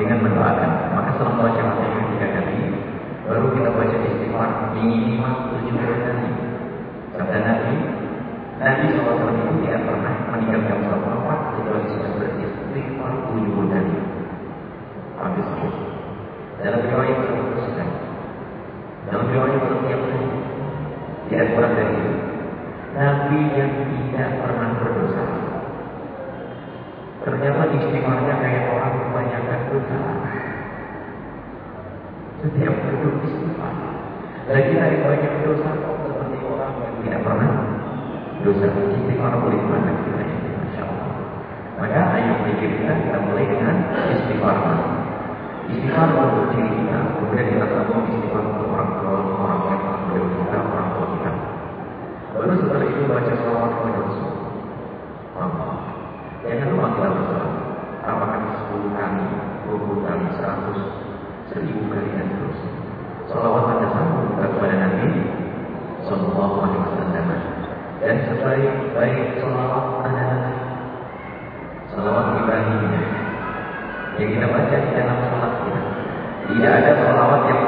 dengan mendoakan. Maka setelah membaca Al-Fatihah tiga kali, baru kita baca istighfar minimal tujuh kali. Kata Nabi, Nabi SAW itu tidak pernah meninggalkan sholat wafat kecuali sudah beristighfar tujuh kali. Habis itu. Dalam riwayat Muslim, dalam riwayat itu hari, tidak kurang dari itu. Nabi yang tidak pernah berdosa Kenapa istimewanya kayak orang kebanyakan berdoa, Setiap duduk istimewa. Lagi dari banyak dosa kok seperti orang yang tidak pernah dosa istimewa boleh mana kita ini, masya Allah. Maka ayo pikirkan kita mulai dengan istighfar. Istighfar untuk diri kita, kemudian kita sambung istighfar seratus seribu kali dan terus. Salawat dan salam eh, kepada Nabi Sallallahu Alaihi Wasallam. Dan sebaik-baik salawat adalah salawat ini, yang kita baca di dalam salat kita. Tidak ada salawat yang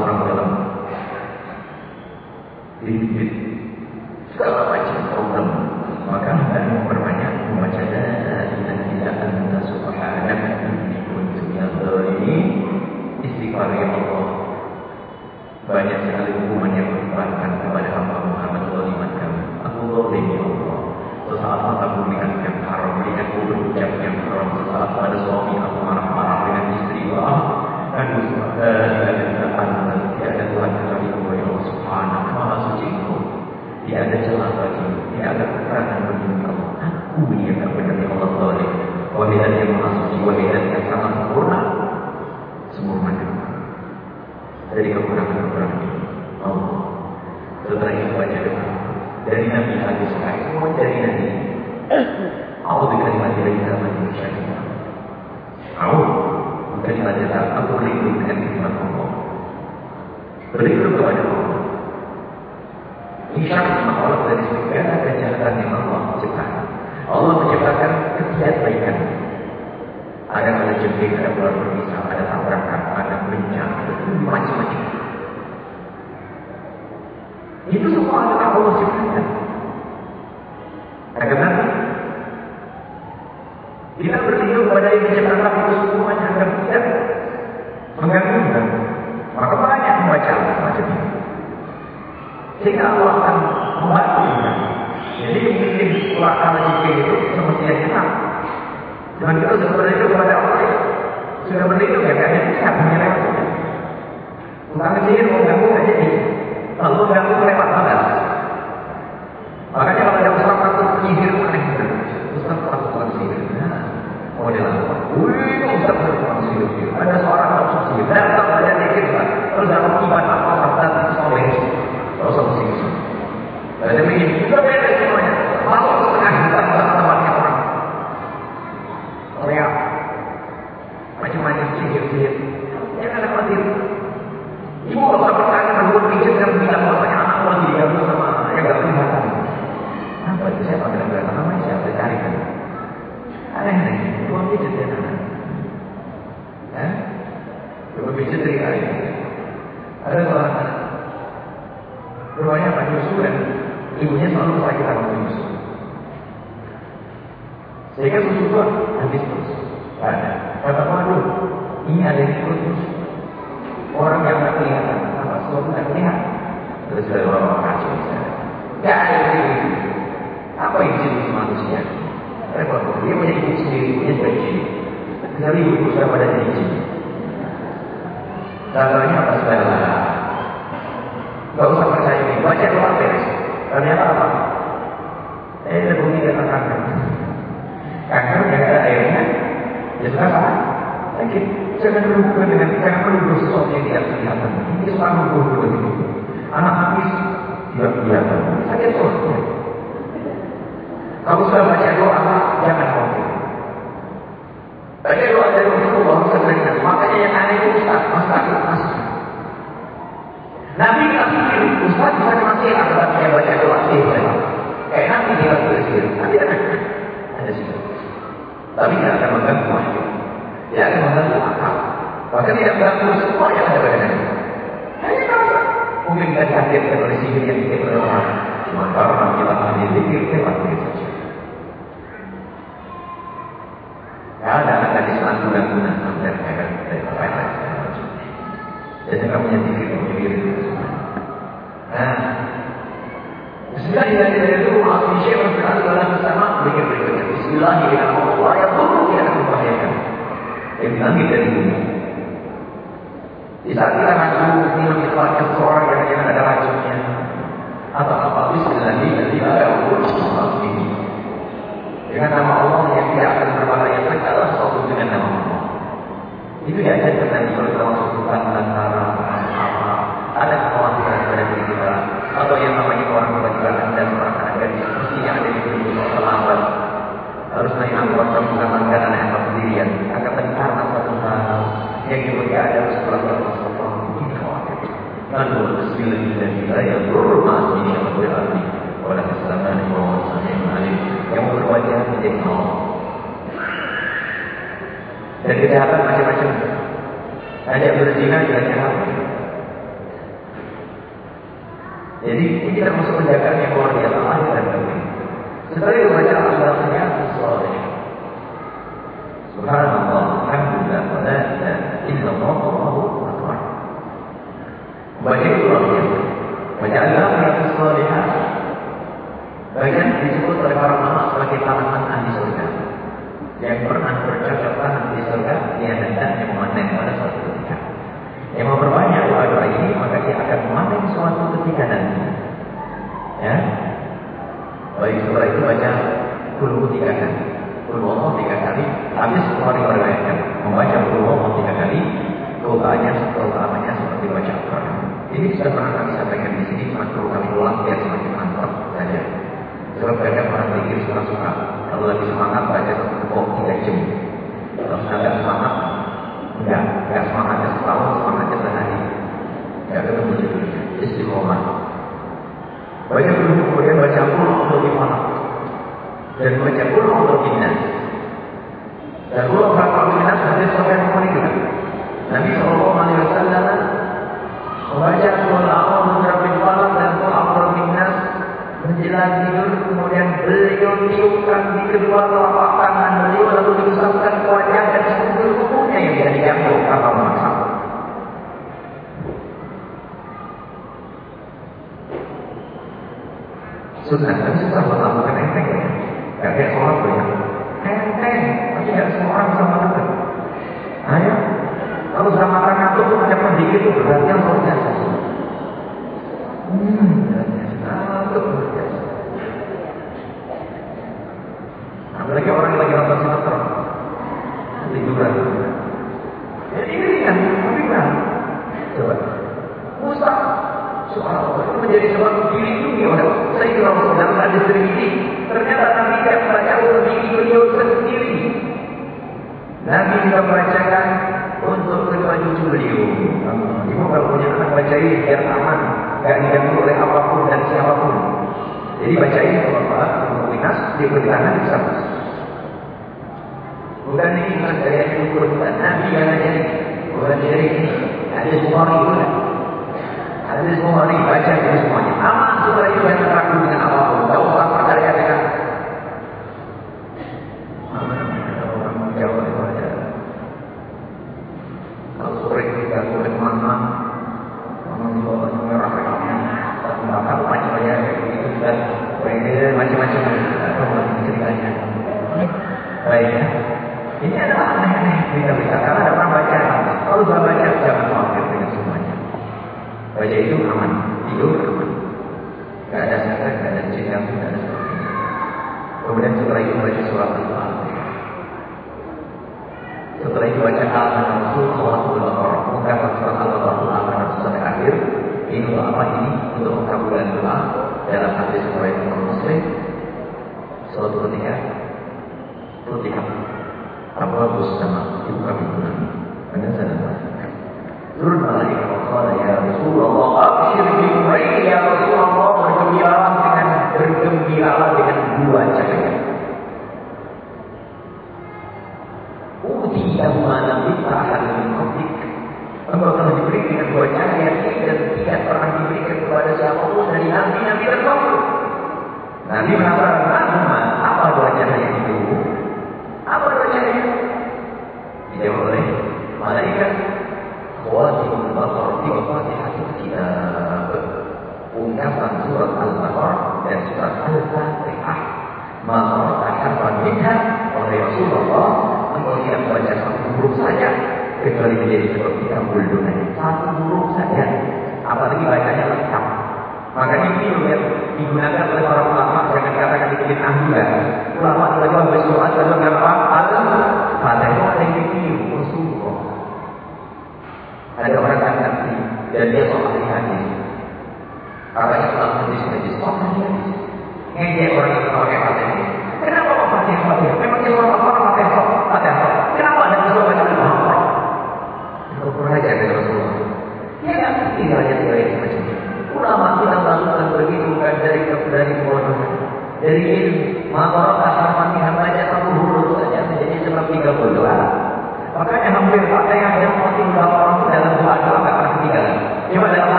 orang dalam. Dikit segala macam. juga habis terus. Kata waduh, ini ada yang ikut orang yang tak kelihatan, apa suatu tak kelihatan. Terus ada orang-orang kacau misalnya. Ya ada yang Apa yang jenis manusia? Repot. Dia punya ibu sendiri, punya sebagai jin. Dari ibu berusaha pada diri jin. Contohnya apa segala? Gak usah percaya ini. Baca doa beres. Ternyata apa? Eh, lebih tidak terangkan. Karena gara-gara airnya, ya sudah salah. Sakit. Jangan berhubungan dengan ikan perlu sesuatu yang tidak kelihatan. Ini selalu berhubungan itu. Anak habis tidak kelihatan. Sakit terus. Kamu sudah baca doa, jangan khawatir. Baca doa dari Rasulullah sederhana. Makanya yang aneh itu Ustaz, Mas Tadi, Mas. Nabi tak pikir, Ustaz bisa masih akan baca doa sih. Kayak nanti dia tulis sendiri. Tapi aneh. Tapi tidak akan mengganggu wahyu. Tidak akan mengganggu akal. Maka tidak mengganggu semua yang ada pada Nabi. Hanya karena mungkin kita dihadirkan oleh sihir yang kita berdoa. Cuma karena kita ahli zikir lewat begitu. tidak dari ini. Di saat kita ragu ingin mendapatkan seorang yang adalah Ini termasuk penjagaan yang luar biasa Allah dan bumi. Setelah itu baca akhlaknya soleh. Subhanallah, Alhamdulillah, Wala ilah illallah, Allahu Akbar. Baca itu luar biasa. Baca akhlaknya soleh. Bagian disebut oleh para ulama sebagai tanaman ahli surga yang pernah bercocok tanam di surga dia hendaknya memandang pada suatu ketika. Yang memperbanyak doa-doa ini maka dia akan memandang suatu ketika dan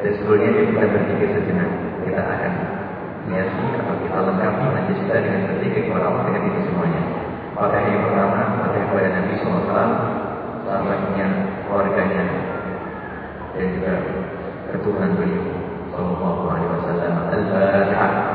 Dan sebelumnya kita berpikir sejenak, kita akan hiasi atau kita lengkapi Nanti kita dengan berpikir kepada Allah dengan itu semuanya. Fatihah yang pertama, Fatihah kepada Nabi SAW, sahabatnya, keluarganya, dan juga ketuhan beliau. Sallallahu alaihi wasallam. Al-Fatihah.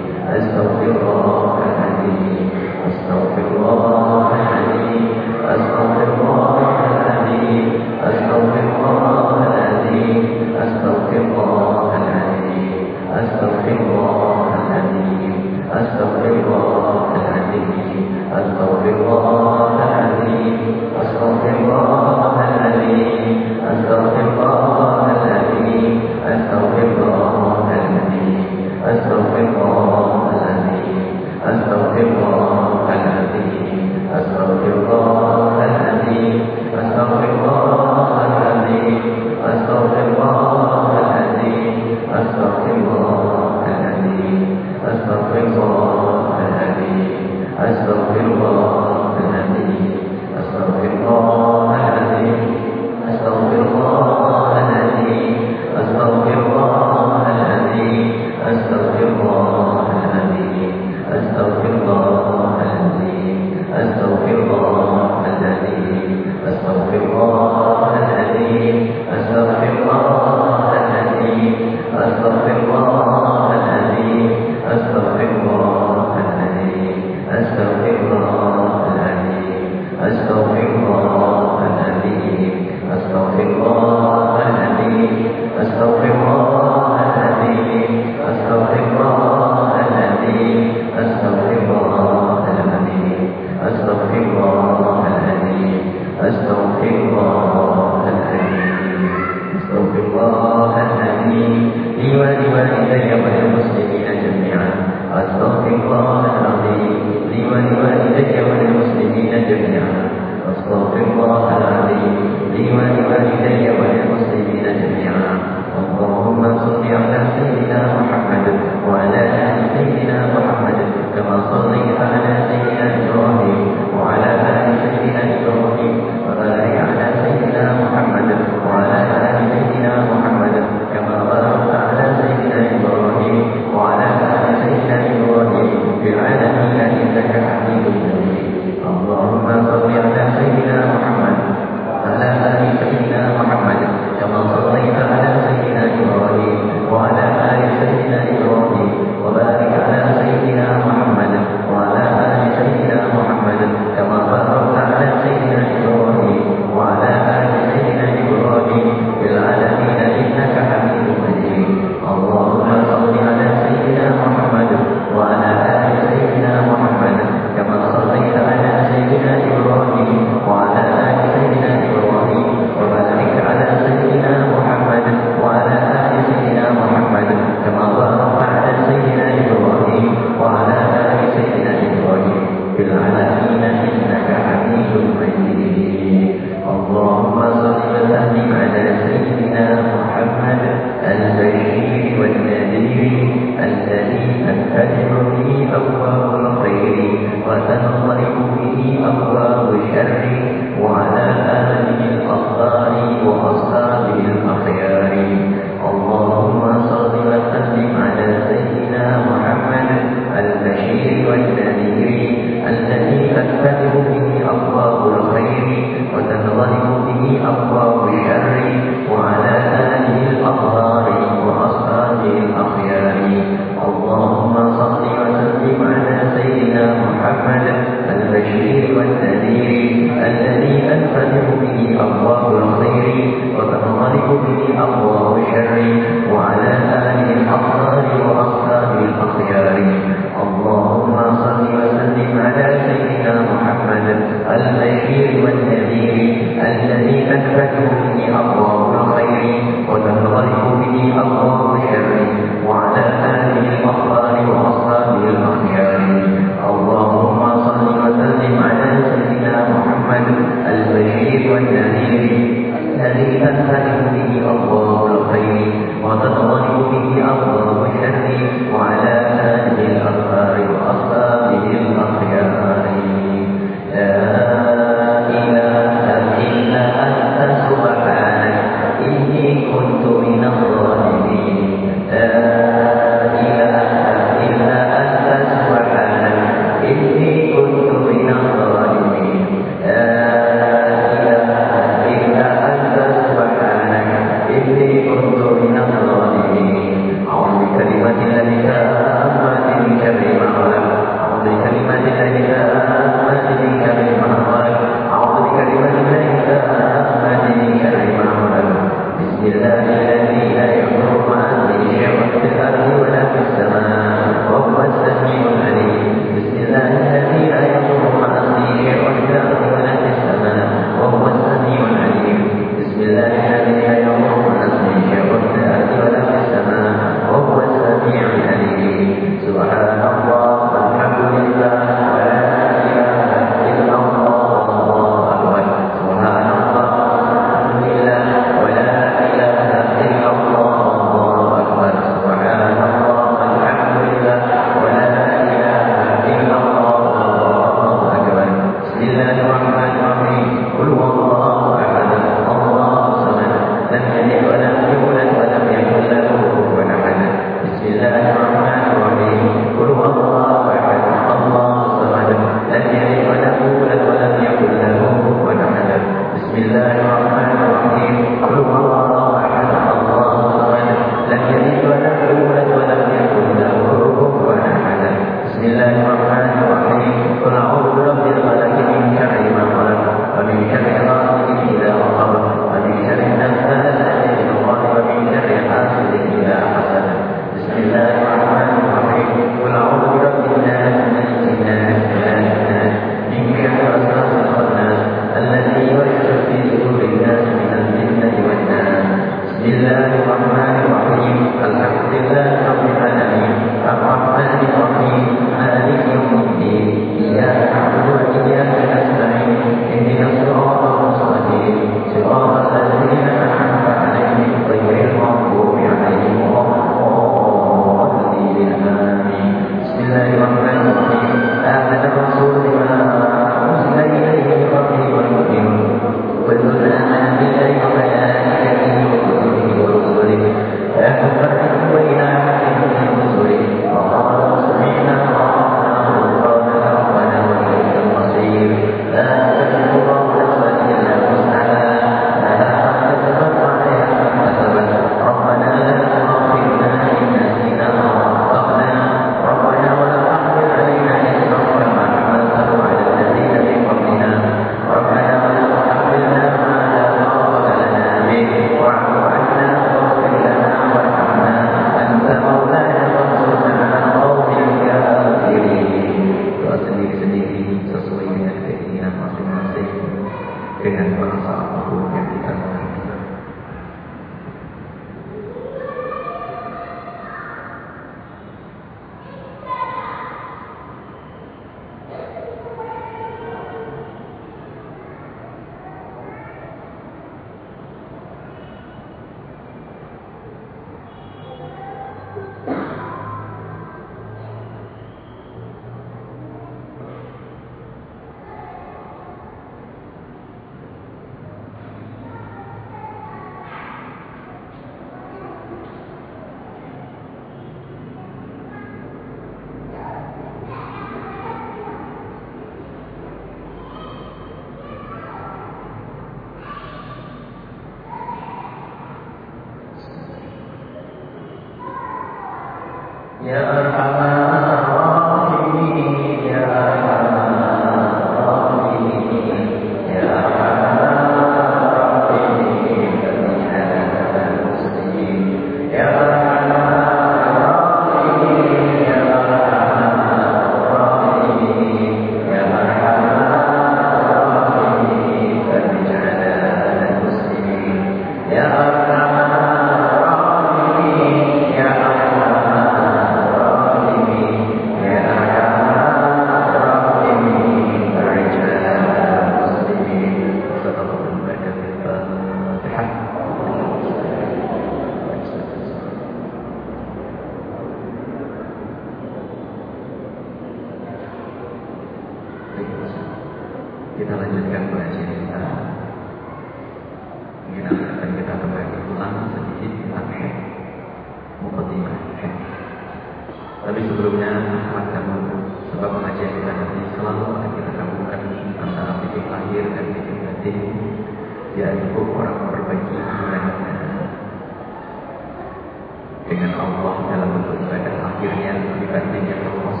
hatinya lemas,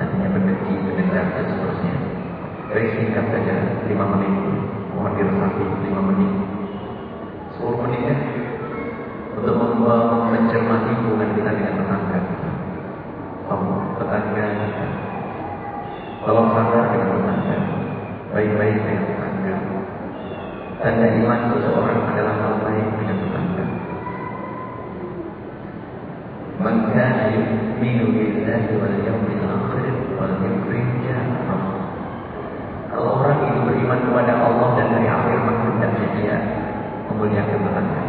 hatinya pendeki, pendengar dan seterusnya. Baik singkat saja, lima menit, mohon diresapi lima menit, 10 menit ya, untuk mencermati hubungan kita dengan tetangga kita. Tolong tetangga kita, tolong sabar dengan tetangga, baik-baik dengan tetangga. Tanda iman seseorang adalah hal baik dengan tetangga. يؤمن بالله واليوم الآخر والذكر الجامع Kalau orang itu beriman kepada Allah dan hari akhir maka hendaknya dia memuliakan tetangga.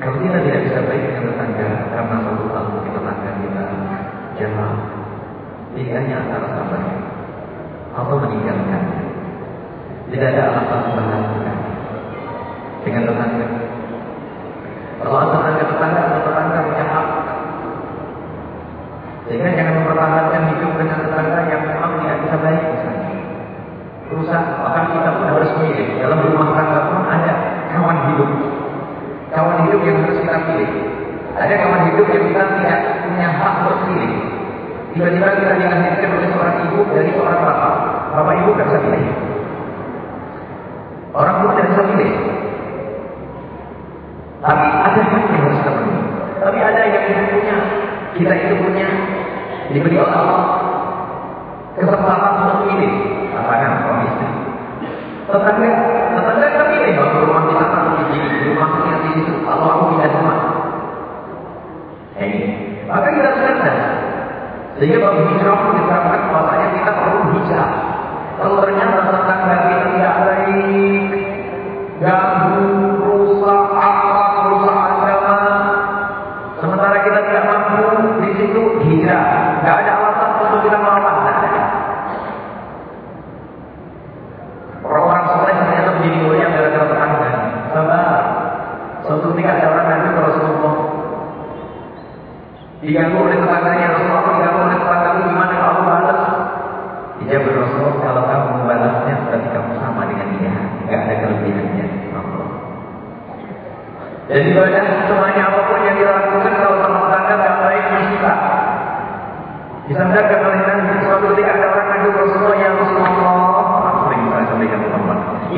Kalau kita tidak bisa baik dengan tetangga karena satu hal mungkin tetangga kita jalan, pilihannya antara sahabat atau meninggalkannya. Tidak ada alasan bahaya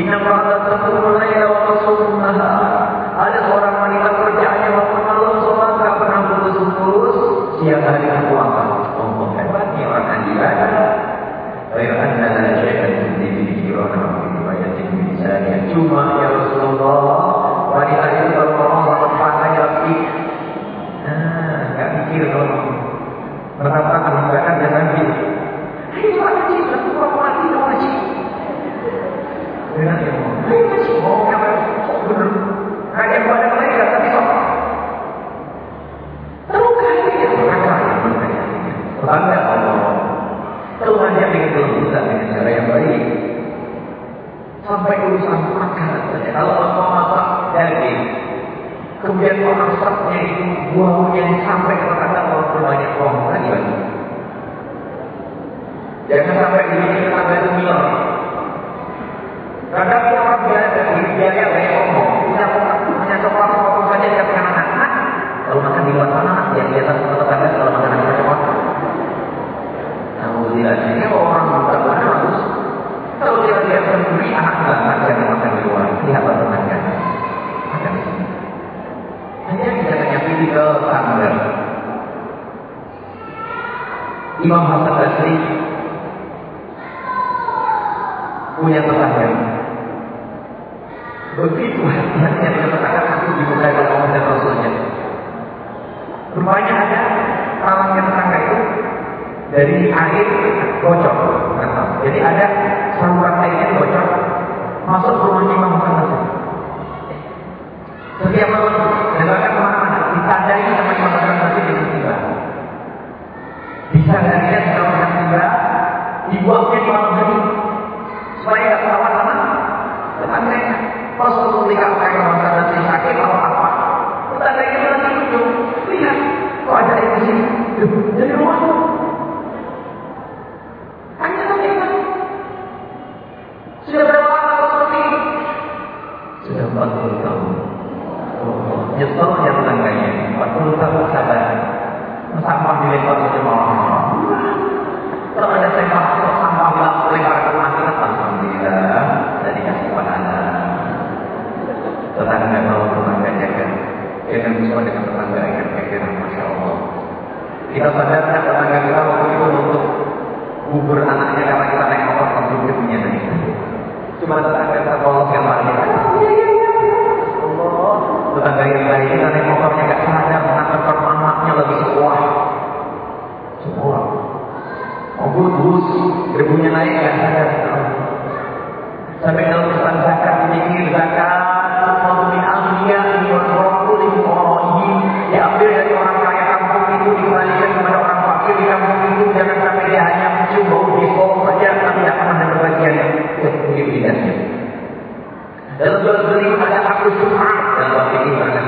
இன்னும் saudara tetangga kita waktu itu untuk kubur anaknya karena kita naik motor sebelum gedungnya tadi. Cuma tetangga kita polos yang lari. Tetangga yang lain naik motornya gak sadar mengantarkan anaknya lagi sekolah. Sekolah. Oh, Mobil bus, ribunya naik gak sadar. Sampai kalau pesan zakat, mikir zakat, Dan Dalam surat ada aku surat dalam bab ini ada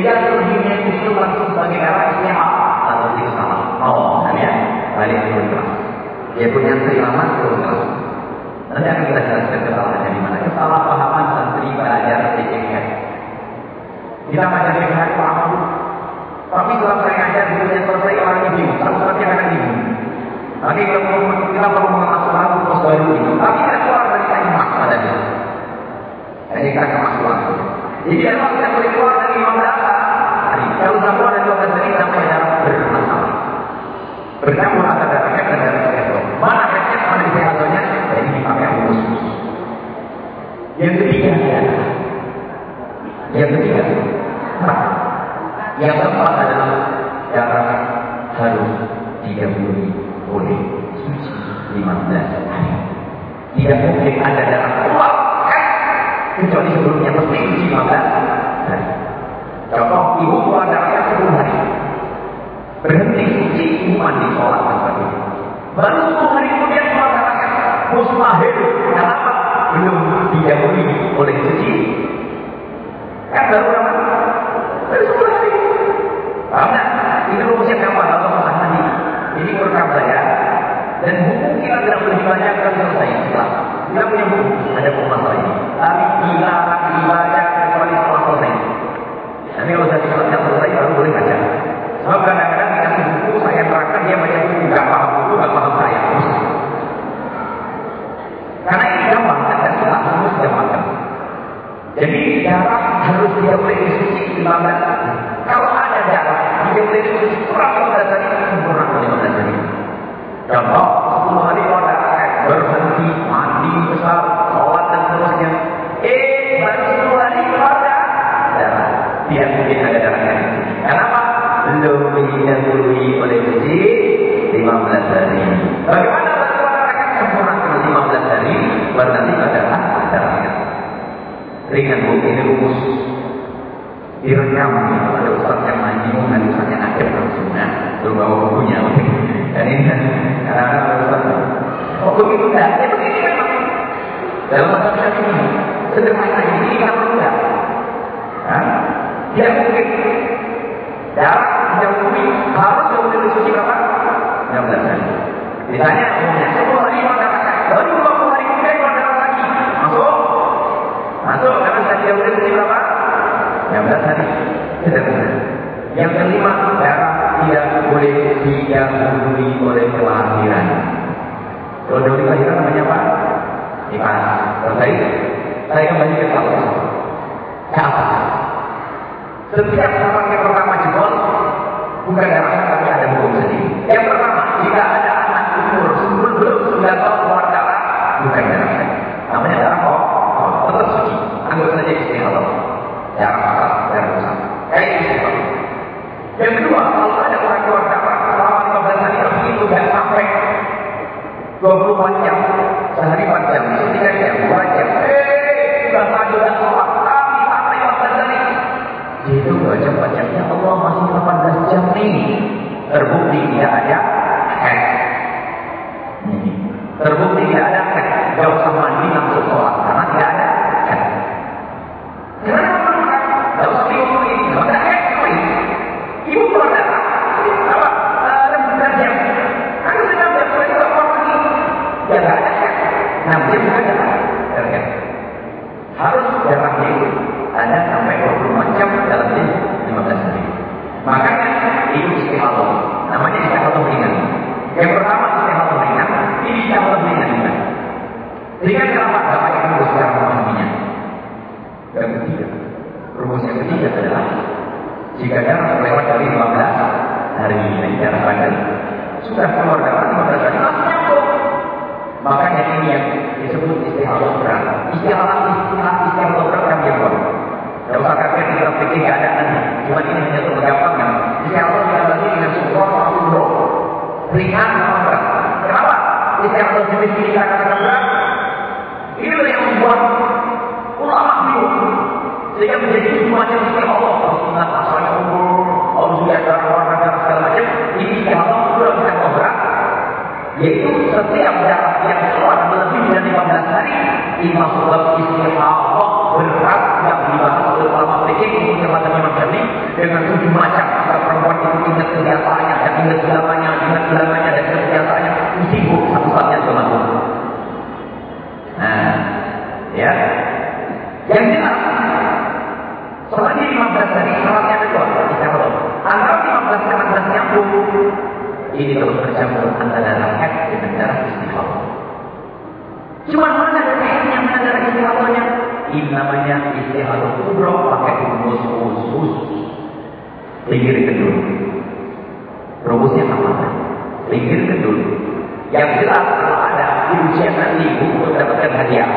sehingga ruginya itu langsung bagi arah istimewa atau sana. oh kan ya? Balik ke kelas dia punya terima ke kelas nanti akan kita jelaskan kesalahannya di mana. Kesalahpahaman santri belajar sedikitnya kita baca di hari paham tapi kalau saya ngajar gurunya selesai orangnya bingung. Lalu pasti akan bingung. Tapi kita perlu kita perlu mengalas lalu terus baru bingung tapi tidak keluar dari kain mas pada dia. Jadi kita kemas langsung jadi kalau kita boleh keluar Imam Data, kalau kamu ada dua belas detik sampai darah bermasalah. Bercampur antara darah dan darah keto. Mana keto mana di ketonya? Jadi dipakai khusus. Yang ketiga, yang ketiga, yang keempat adalah right? Ini kalau bercampur antara rakyat dengan darah istighfar. Cuma mana rakyatnya, mana darah istighfarnya? Ini namanya istighfar kubro pakai rumus khusus. Pinggir kedul. Rumusnya apa? Pinggir kedul. Yang jelas kalau ada ujian nanti, buku mendapatkan hadiah.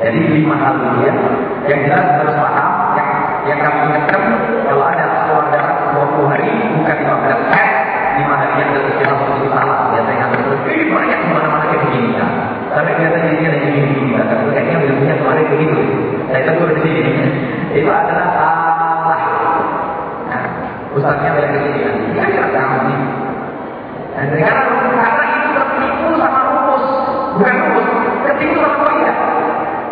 Jadi lima hal ini ya. Yang jelas harus paham. Yang, yang kami ingatkan kalau ada darat 20 hari bukan 15 hari. Lima hari yang ada istilah seperti salah. Biasanya ada ini banyak ke mana-mana kayak begini. Nah, sampai kelihatan jadinya ada begini. Nah, tapi kayaknya ilmunya kemarin begitu. Saya tegur di sini. Itu adalah salah. Nah, Ustaznya banyak di sini. Ini kamu nih. Dan karena, karena itu tertipu sama rumus. Bukan rumus. Tertipu sama kaidah.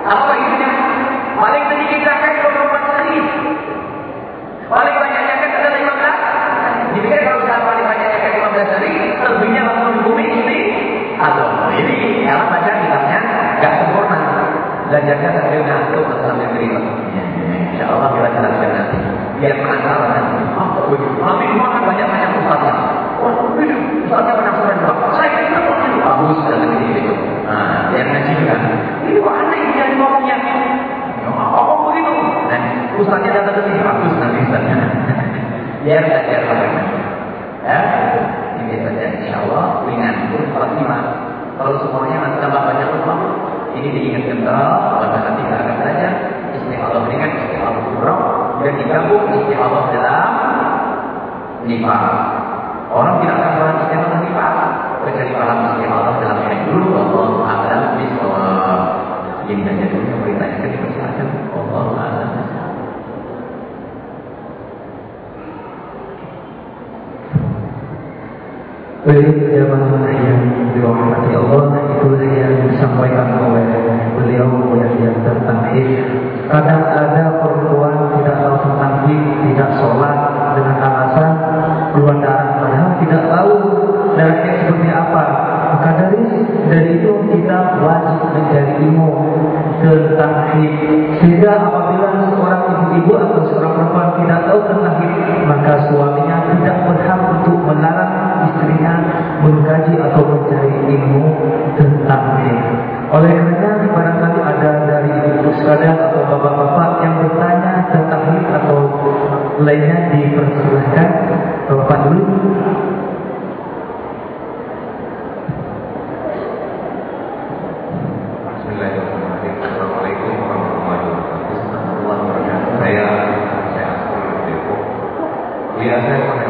Apa kaidahnya? Paling sedikit zakat 24 hari. Paling banyak zakat adalah 15. Jadi kan kalau sudah paling banyak zakat 15 hari, lebihnya langsung bumi ini. Atau ini kalau baca kitabnya nggak sempurna. Belajarnya sambil ngantuk atau sambil terima. Insya Allah kita jelaskan nanti. Biar penasaran nanti. Oh, nanti mana banyak-banyak ustaznya. Oh, itu ustaznya penasaran juga. Saya kira kok itu bagus dan begitu. Nah, yang ngaji juga. Ini kok aneh dia ngomongnya. Oh, begitu. Dan ustaznya datang ke sini bagus nanti ustaznya. Biar belajar lagi. Ya, ini saja insya Allah ringan pun Fatimah. Kalau semuanya nanti tambah banyak rumah, ini diingatkan terus pada nanti kita akan belajar istiqamah ringan, istiqamah kurang dan digabung istiqamah dalam nifas. Orang tidak akan paham istiqamah nifas kecuali paham istiqamah dalam ayat dulu. Allah a'lam bishawab. Ini saja dulu yang ditanyakan dipersilakan. Allah a'lam bishawab. Baik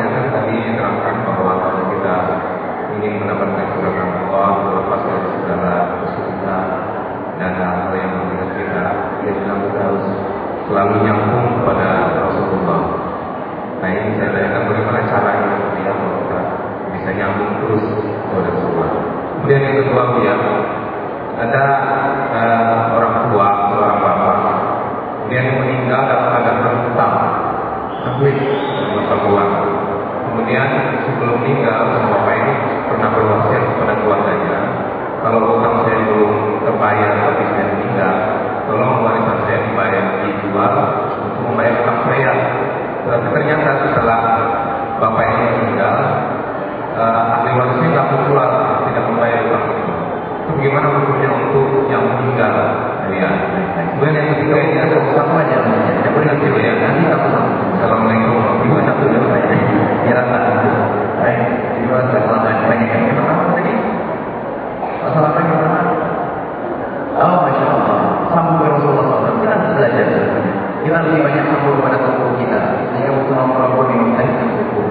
menanyakan tadi terangkan bahwa kalau kita ingin mendapatkan keberkahan Allah, terlepas dari segala kesulitan dan hal-hal yang membuat kita, bilang kita harus selalu nyambung kepada Rasulullah. Nah ini saya tanyakan bagaimana caranya ya kalau kita bisa nyambung terus kepada Rasulullah. Kemudian yang kedua ya ada eh, orang tua, seorang bapak, kemudian meninggal dalam keadaan tapi berkeluar. Kemudian sebelum meninggal, bapak ini pernah berwasiat kepada keluarganya, kalau utang saya belum terbayar tapi saya meninggal, tolong warisan saya dibayar dijual untuk membayar utang saya. Tapi ternyata setelah bapak ini meninggal, eh, ahli warisnya nggak menjual, tidak membayar utang itu. Itu bagaimana hukumnya untuk yang meninggal? Ya. Kemudian yang ketiga ini ada satu aja, tidak boleh nanti ya. Nanti satu satu. Assalamualaikum warahmatullahi wabarakatuh. Kita lebih banyak sambung kepada tokoh kita. Sehingga mencari tokoh.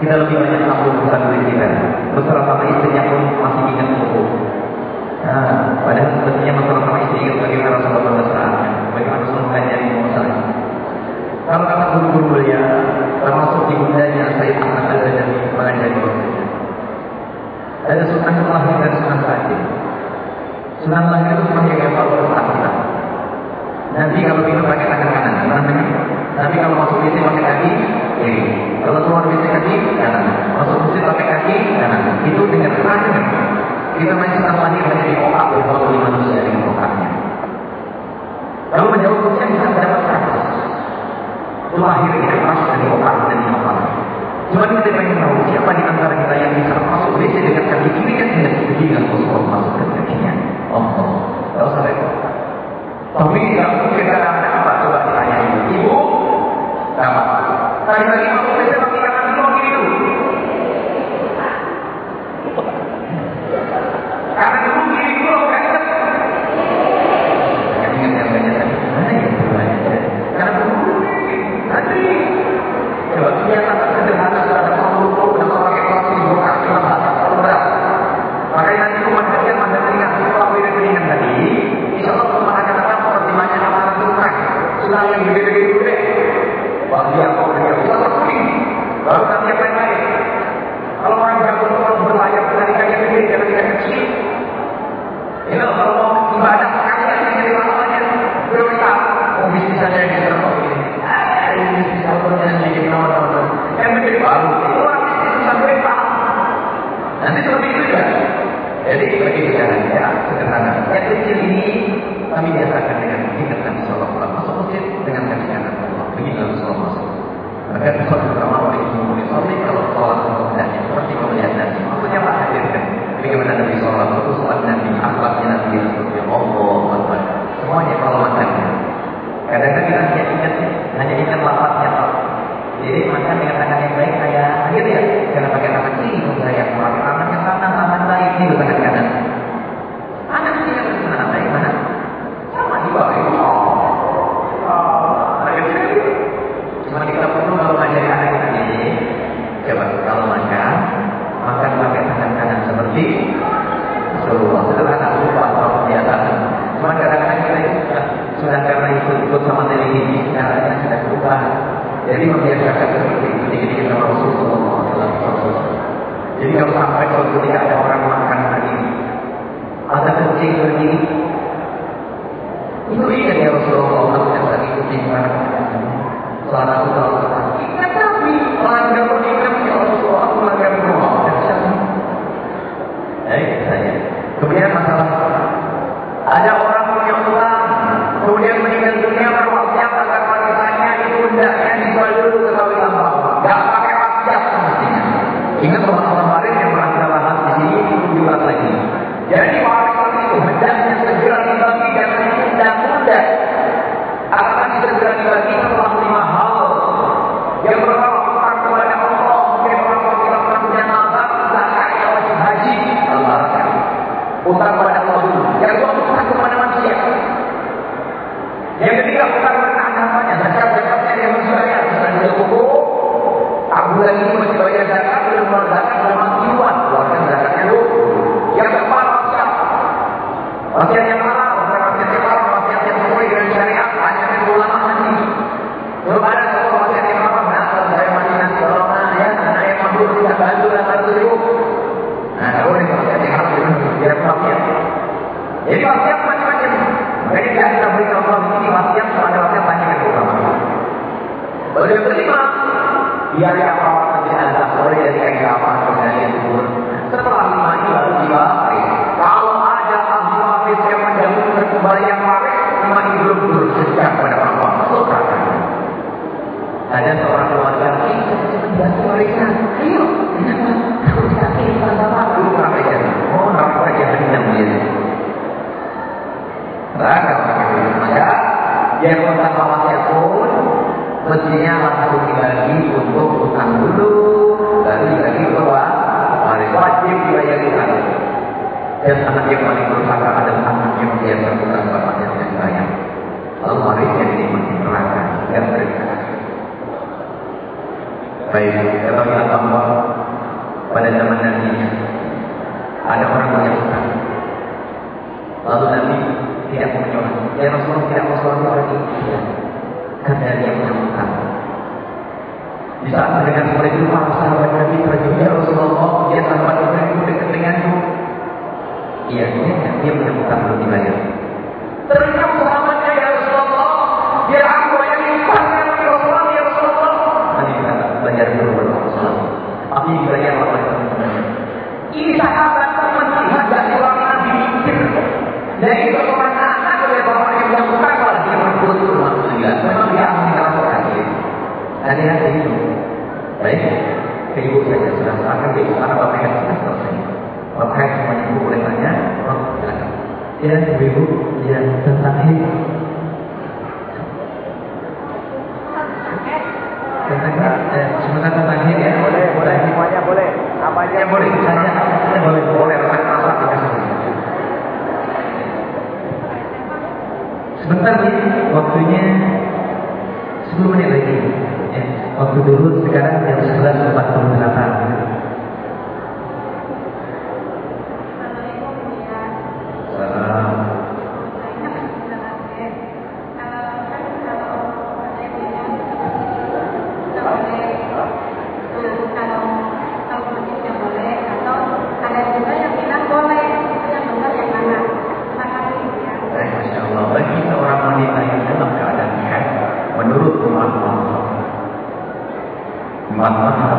Kita lebih Jadi Maha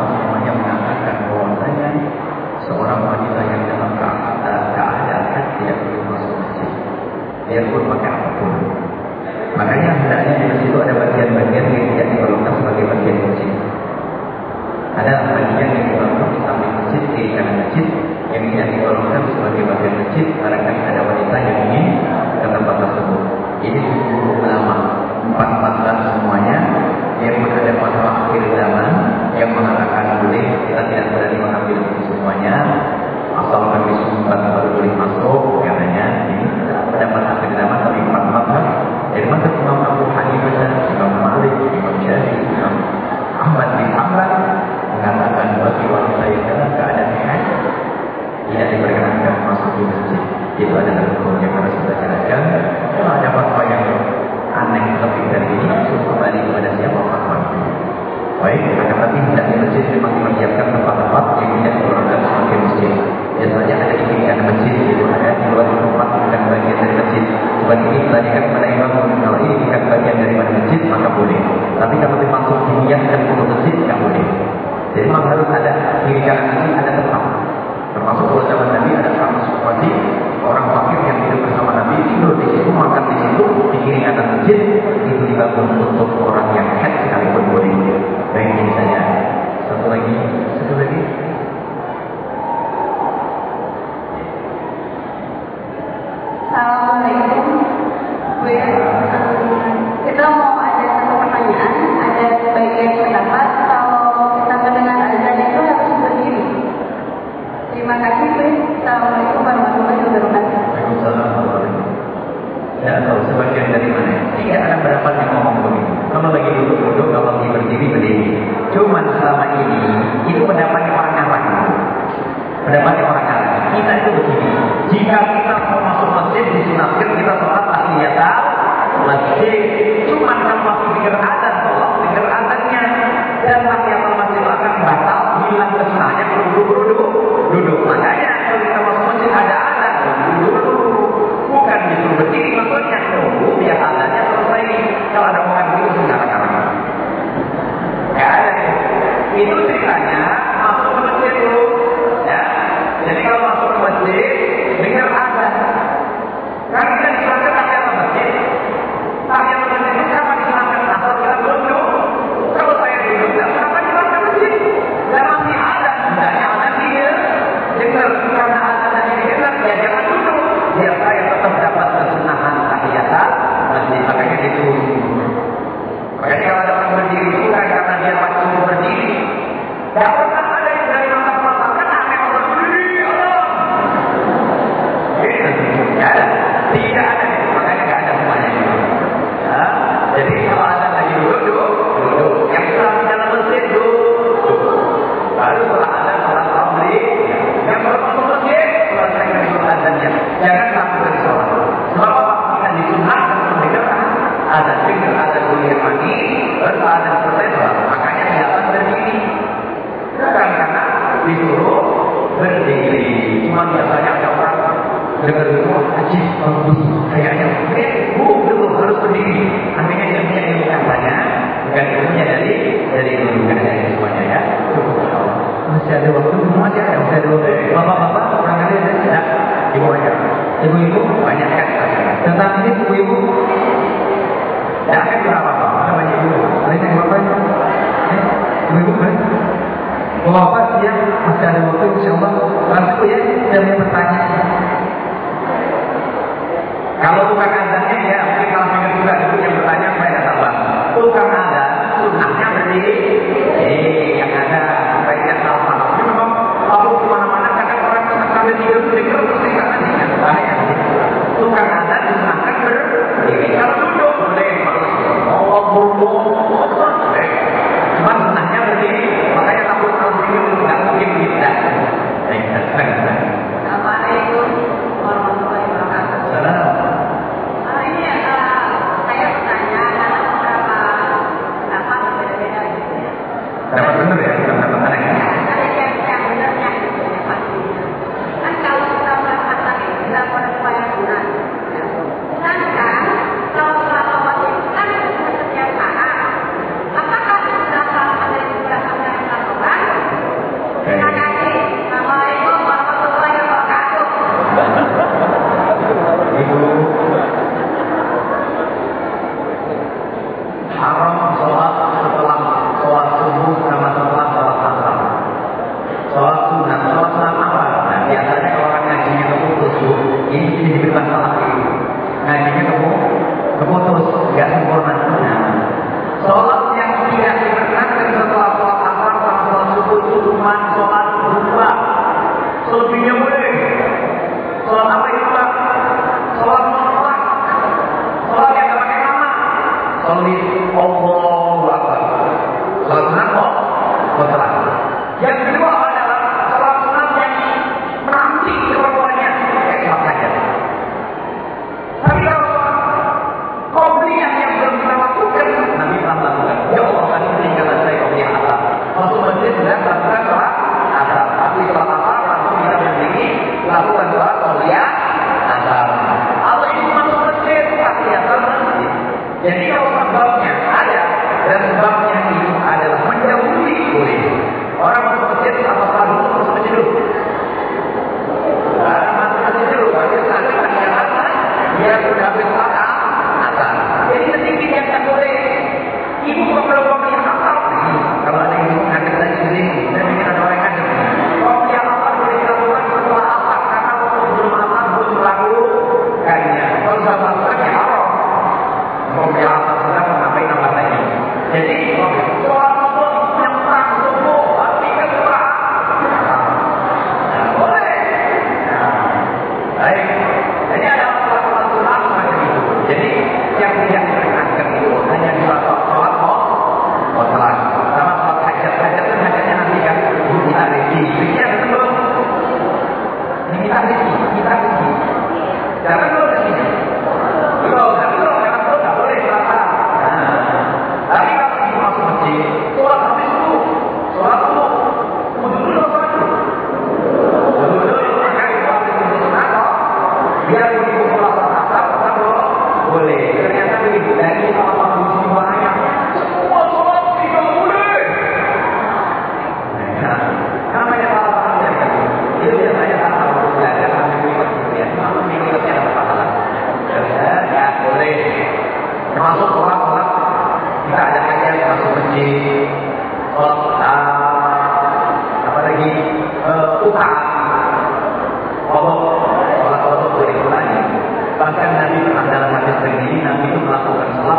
hadis begini, Nabi itu melakukan sholat